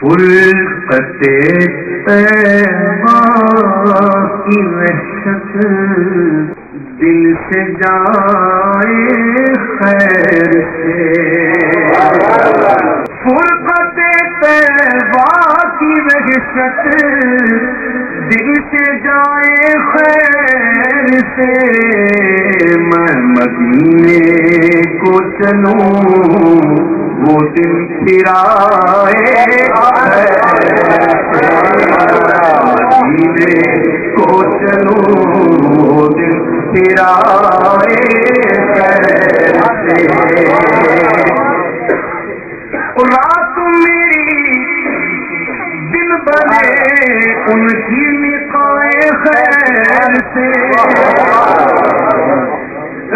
فرقتے کی وحشت دل سے جائے خیر سے فرقتے کی وحشت دل سے جائے خیر سے میں مدینے کو چلوں وہ دن پھرائے رات میری دن بنے ان کی نکائے خیر سے۔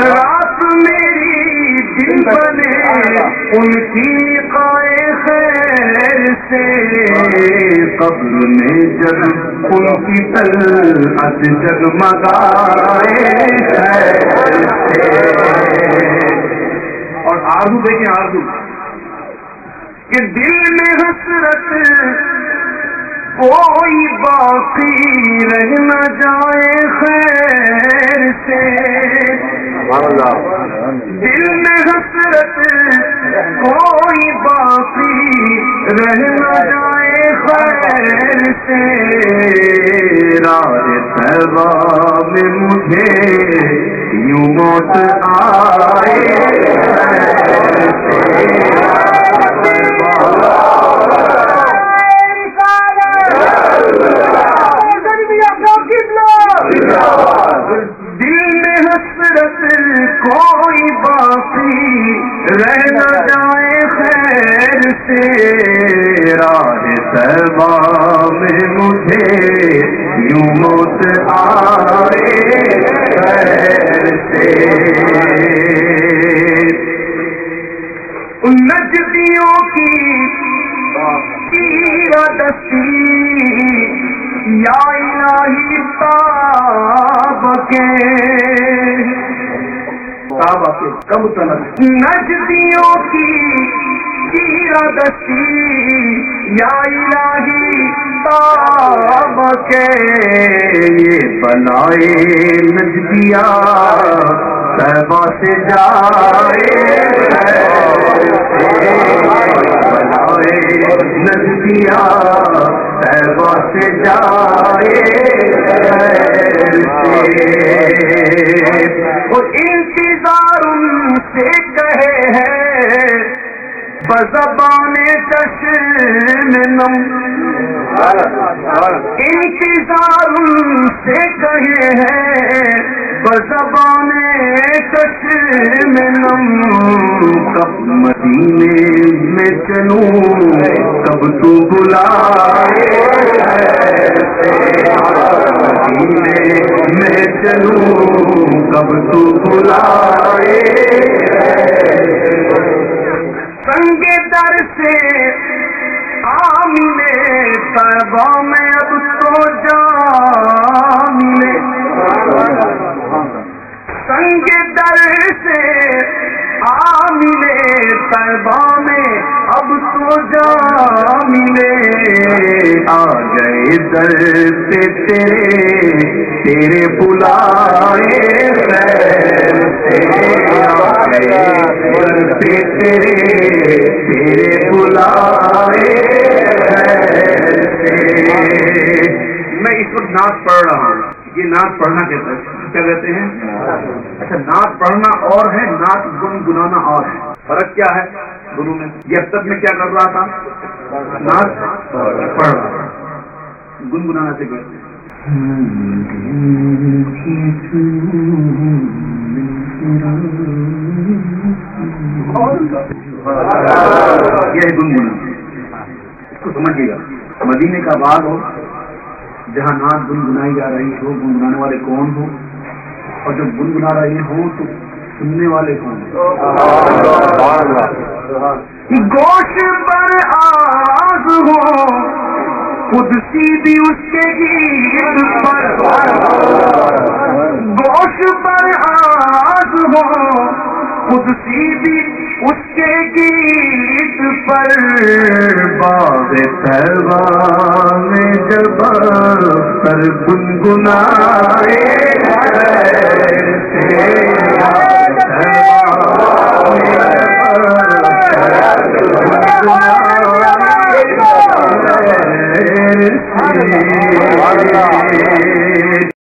رات میری دن بنے ان کی قائے خیر سے۔ قبر میں جب ان کی تل جگمگائے اور آرزو دیکھیں آرزو۔ کہ دل میں حسرت کوئی باقی رہ نہ جائے خیر سے۔ دل میں حسرت کوئی باقی رہ نہ جائے خیر سے میں مجھے یوں موت آئے دل میں حسرت کوئی باقی رہ نہ جائے خیر سے سروا میں مجھے یوں موت آئے سے۔ نجدیوں کی دستی یا الہی تاب کے۔ تاب کے کم تنک نجدیوں کی دستی یا الہی تاب کے یہ بنائے نجدیا سہبا سے جائے ندیا سہبا سے جائے انتظار ان سے کہے ہیں، بزبان چشم نم انتظار ان سے کہے ہیں بزبان چشم نم کب مدینے میں چلوں کب تو بلائے مدینے میں چلوں کب تو بلائے سنگ در سے طیبہ میں اب تو جا ملے سنگ در سے آ ملے طیبہ میں اب تو جا ملے آ گئے در سے تیرے تیرے بلائے سے۔ آ گئے در سے تیرے نعت پڑھ رہا ہوں۔ یہ نعت پڑھنا کہتا ہے کیا کہتے ہیں؟ اچھا نعت پڑھنا اور ہے، نعت گنگنانا اور ہے۔ فرق کیا ہے گرو میں؟ یہ اب تک میں کیا کر رہا تھا؟ نعت پڑھ رہا گنگنانا سے کہتے ہیں۔ یہ ہے گنگنا اس کو سمجھیے گا۔ مدینے کا بعد ہو جہاں نعت گنگنائی جا رہی ہو، گنگنانے والے کون ہو اور جب گنگنا رہے ہوں تو سننے والے کون گوشت پر آگ ہو، خود سی بھی اس کے گیت پر۔ گوشت پر آگ ہو، خود سی بھی اس کے گیت پر باغ سے میں جب پر گنگنائے